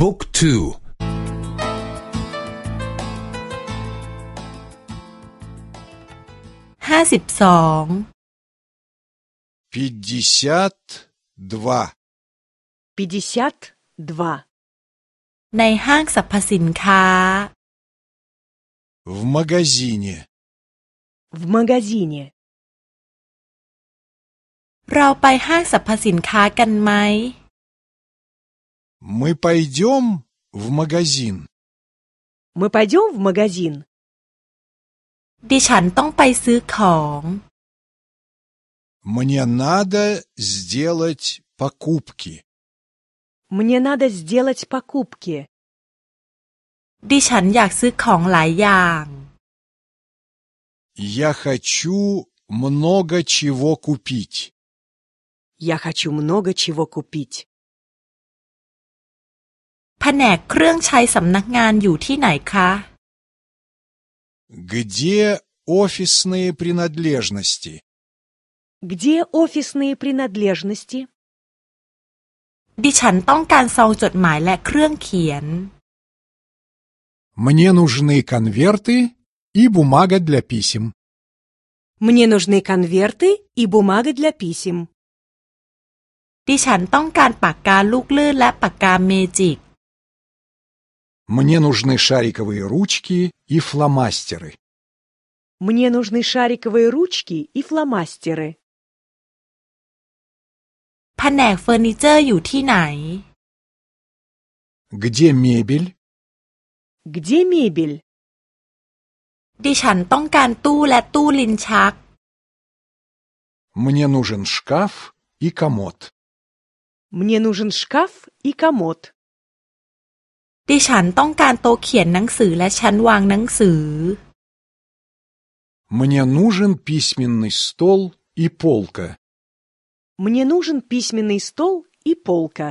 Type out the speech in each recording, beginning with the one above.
บุ๊กทูห้าสิบสอง пятьдесят два пятьдесят два ในห้างสรรพสินค้า в магазине в магазине เราไปห้างสรรพสินค้ากันไหม мы пойдем в магазин мы пойдем в магазин ดิฉันต้องไปซื้อของ мне надо сделать покупки мне надо сделать покупки ดิฉันอยากซื้อของหลายอย่าง я хочу много чего купить я хочу много чего купить แผนกเครื่องใช้สำนักงานอยู่ที่ไหนคะ где офисные принадлежности где офисные принадлежности ดิฉันต้องการซองจดหมายและเครื่องเขียน мне нужны конверты и бумага для писем мне нужны конверты и бумага для писем ดิฉันต้องการปากกาลูกลื่นและปากกาเมจิก мне нужны шариковые ручки и фломастеры мне нужны шариковые ручки и фломастеры แผนกเฟอร์นิเจอร์อยู่ที่ไหน где мебель где мебель ดิฉันต้องการตู้และตู้ลิ้นชัก мне нужен шкаф и комод мне нужен шкаф и комод ดิฉันต้องการโต๊ะเขียนหนังสือและชั้นวางหนังสือ мне нужен письменный стол и полка мне нужен письменный стол и полка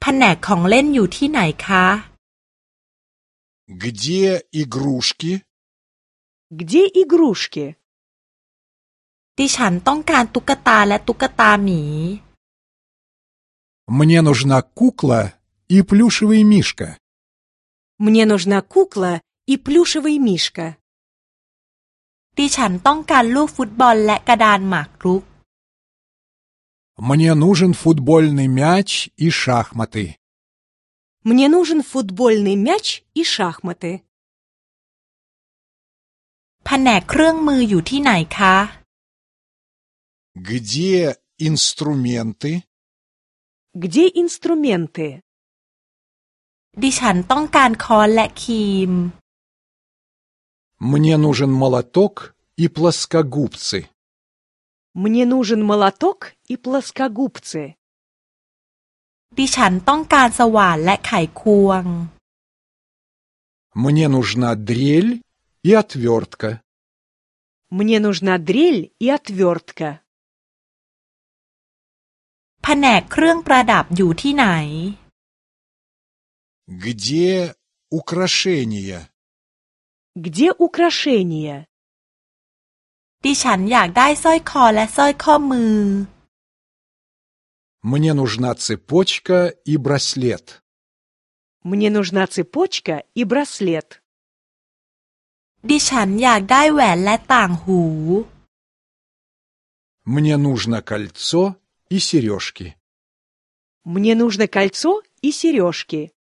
แผนกของเล่นอยู่ที่ไหนคะ где игрушки где игрушки ดิฉันต้องการตุ๊กตาและตุ๊กตาหมี мне нужна кукла и плюшевый мишка мне нужна кукла и плюшевый мишка ดิฉันต้องการลูกฟุตบอลและกระดานหมากรุก мне нужен футбольный мяч и шахматы мне нужен футбольный мяч и шахматы แผนกเครื่องมืออยู่ที่ไหนคะ где инструменты где инструменты ดิฉันต้องการค้อนและครีม мне нужен молоток и плоскогубцы мне нужен молоток и плоскогубцы ดิฉันต้องการสว่านและไขควง мне нужна дрель и отвертка мне нужна дрель и отвертка แผนกเครื่องประดับอยู่ที่ไหน где украшения где украшения ดิฉันอยากได้สร้อยคอและสร้อยข้อมือ мне нужна цепочка и браслет мне нужна цепочка и браслет ดิฉันอยากได้แหวนและต่างหู мне нужно кольцо и сережки. Мне нужно кольцо и сережки